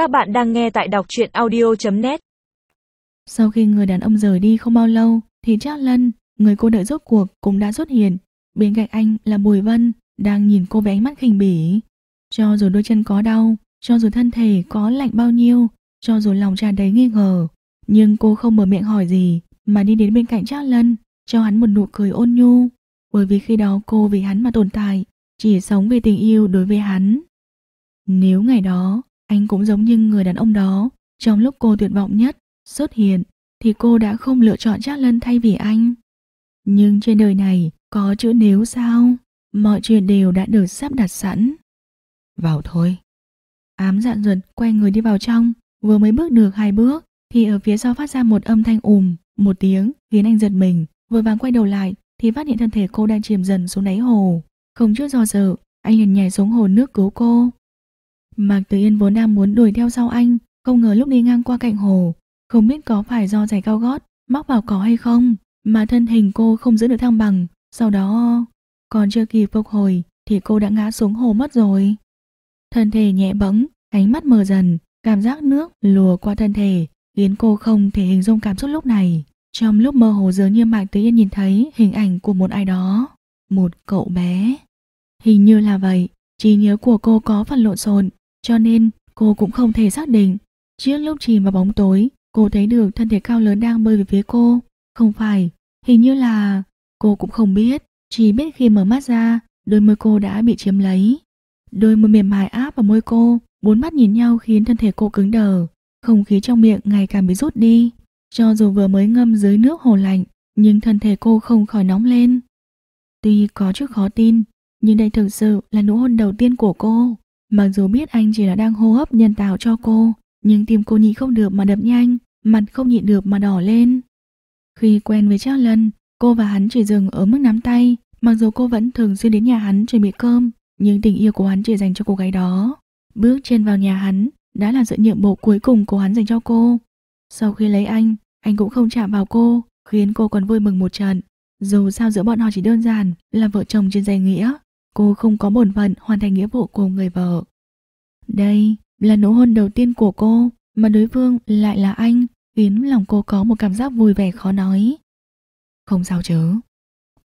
Các bạn đang nghe tại đọc truyện audio.net Sau khi người đàn ông rời đi không bao lâu thì Trác Lân, người cô đợi rốt cuộc cũng đã xuất hiện. Bên cạnh anh là Bùi Vân, đang nhìn cô với ánh mắt khinh bỉ. Cho dù đôi chân có đau, cho dù thân thể có lạnh bao nhiêu, cho dù lòng tràn đầy nghi ngờ, nhưng cô không mở miệng hỏi gì mà đi đến bên cạnh Trác Lân, cho hắn một nụ cười ôn nhu. Bởi vì khi đó cô vì hắn mà tồn tại, chỉ sống vì tình yêu đối với hắn. Nếu ngày đó, anh cũng giống như người đàn ông đó, trong lúc cô tuyệt vọng nhất, xuất hiện, thì cô đã không lựa chọn Trác Lân thay vì anh. Nhưng trên đời này, có chữ nếu sao, mọi chuyện đều đã được sắp đặt sẵn. Vào thôi. Ám dạn ruột quay người đi vào trong, vừa mới bước được hai bước, thì ở phía sau phát ra một âm thanh ùm, một tiếng, khiến anh giật mình, vừa vàng quay đầu lại, thì phát hiện thân thể cô đang chìm dần xuống đáy hồ. Không chút do dự, anh liền nhảy xuống hồ nước cứu cô. Mạc Tử Yên vốn đang muốn đuổi theo sau anh, không ngờ lúc đi ngang qua cạnh hồ, không biết có phải do giày cao gót móc vào cỏ hay không, mà thân hình cô không giữ được thăng bằng, sau đó còn chưa kịp phục hồi thì cô đã ngã xuống hồ mất rồi. Thân thể nhẹ bẫng, ánh mắt mờ dần, cảm giác nước lùa qua thân thể, khiến cô không thể hình dung cảm xúc lúc này. Trong lúc mơ hồ dường như Mạc Tử Yên nhìn thấy hình ảnh của một ai đó, một cậu bé. Hình như là vậy, trí nhớ của cô có phần lộn xộn, cho nên cô cũng không thể xác định. Trước lúc chìm vào bóng tối, cô thấy được thân thể cao lớn đang bơi về phía cô. Không phải, hình như là... Cô cũng không biết, chỉ biết khi mở mắt ra, đôi môi cô đã bị chiếm lấy. Đôi môi mềm mại áp vào môi cô, bốn mắt nhìn nhau khiến thân thể cô cứng đờ. Không khí trong miệng ngày càng bị rút đi. Cho dù vừa mới ngâm dưới nước hồ lạnh, nhưng thân thể cô không khỏi nóng lên. Tuy có chút khó tin, nhưng đây thực sự là nụ hôn đầu tiên của cô. Mặc dù biết anh chỉ là đang hô hấp nhân tạo cho cô, nhưng tim cô nhịn không được mà đập nhanh, mặt không nhịn được mà đỏ lên. Khi quen với Trác Lân, cô và hắn chỉ dừng ở mức nắm tay, mặc dù cô vẫn thường xuyên đến nhà hắn chuẩn bị cơm, nhưng tình yêu của hắn chỉ dành cho cô gái đó. Bước chân vào nhà hắn đã là sự nhiệm vụ cuối cùng của hắn dành cho cô. Sau khi lấy anh, anh cũng không chạm vào cô, khiến cô còn vui mừng một trận. Dù sao giữa bọn họ chỉ đơn giản là vợ chồng trên danh nghĩa, cô không có bổn phận hoàn thành nghĩa vụ của người vợ. Đây là nụ hôn đầu tiên của cô, mà đối phương lại là anh, khiến lòng cô có một cảm giác vui vẻ khó nói. Không sao chứ.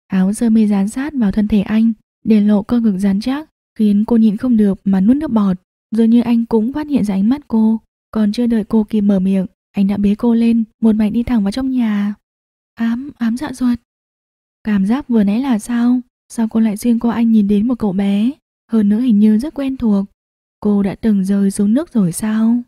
Áo sơ mi dán sát vào thân thể anh, để lộ cơ ngực rắn chắc, khiến cô nhịn không được mà nuốt nước bọt. Dường như anh cũng phát hiện ra ánh mắt cô, còn chưa đợi cô kịp mở miệng, anh đã bế cô lên, một mạch đi thẳng vào trong nhà. Ám, ám dạ ruột. Cảm giác vừa nãy là sao? Sao cô lại xuyên qua anh nhìn đến một cậu bé? Hơn nữa hình như rất quen thuộc. Cô đã từng rơi xuống nước rồi sao?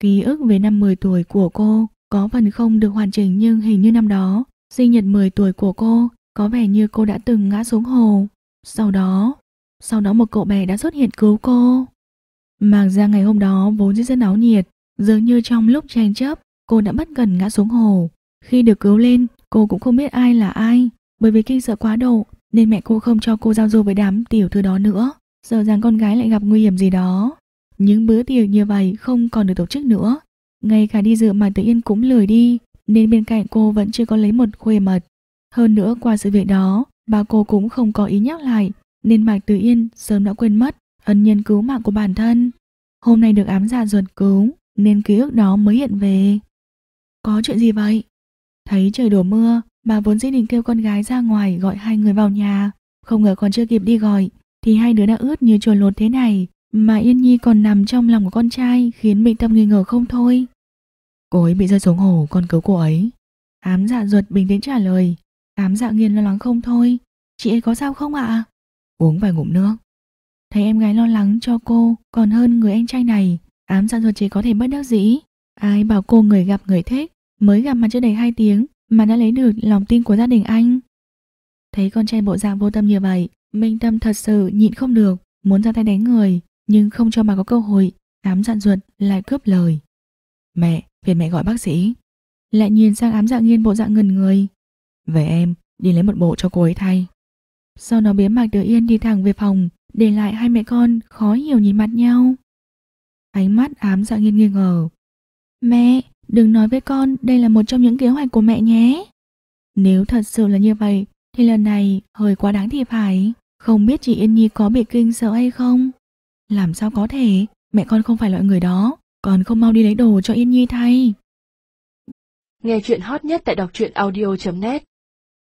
Ký ức về năm 10 tuổi của cô có phần không được hoàn chỉnh nhưng hình như năm đó, sinh nhật 10 tuổi của cô, có vẻ như cô đã từng ngã xuống hồ. Sau đó, sau đó một cậu bé đã xuất hiện cứu cô. Mạc ra ngày hôm đó vốn rất náo nhiệt, dường như trong lúc tranh chấp, cô đã bất cần ngã xuống hồ. Khi được cứu lên, cô cũng không biết ai là ai, bởi vì kinh sợ quá độ nên mẹ cô không cho cô giao du với đám tiểu thư đó nữa, sợ rằng con gái lại gặp nguy hiểm gì đó. Những bữa tiệc như vậy không còn được tổ chức nữa, ngay cả đi dự mà tự yên cũng lười đi, nên bên cạnh cô vẫn chưa có lấy một khuê mật. Hơn nữa qua sự việc đó, bà cô cũng không có ý nhắc lại, nên Mạc Tử Yên sớm đã quên mất ân nhân cứu mạng của bản thân. Hôm nay được ám dạ ruột cứu, nên ký ức đó mới hiện về. Có chuyện gì vậy? Thấy trời đổ mưa, bà vốn dĩ định kêu con gái ra ngoài gọi hai người vào nhà. Không ngờ còn chưa kịp đi gọi, thì hai đứa đã ướt như chuồn lột thế này. Mà Yên Nhi còn nằm trong lòng của con trai khiến Minh Tâm nghi ngờ không thôi. Cô ấy bị rơi xuống hồ, con cứu cô ấy. Ám dạ ruột bình tĩnh trả lời. Ám dạ nghiền lo lắng không thôi. Chị ấy có sao không ạ? Uống vài ngụm nước. Thấy em gái lo lắng cho cô còn hơn người anh trai này. Ám dạ ruột chỉ có thể bất đắc dĩ. Ai bảo cô người gặp người thích, mới gặp mặt chưa đầy 2 tiếng mà đã lấy được lòng tin của gia đình anh. Thấy con trai bộ dạng vô tâm như vậy, Minh Tâm thật sự nhịn không được, muốn ra tay đánh người, nhưng không cho bà có cơ hội, ám dạn ruột lại cướp lời. Mẹ, phiền mẹ gọi bác sĩ. Lại nhìn sang ám dạng nghiên bộ dạng ngần người. Về em, đi lấy một bộ cho cô ấy thay. Sau đó bế mạc đứa Yên đi thẳng về phòng, để lại hai mẹ con khó hiểu nhìn mặt nhau. Ánh mắt ám dạng nghiên nghi ngờ. Mẹ, đừng nói với con đây là một trong những kế hoạch của mẹ nhé. Nếu thật sự là như vậy, thì lần này hơi quá đáng thì phải. Không biết chị Yên Nhi có bị kinh sợ hay không? Làm sao có thể, mẹ con không phải loại người đó, còn không mau đi lấy đồ cho Yên Nhi thay. Nghe chuyện hot nhất tại đọc truyện audio.net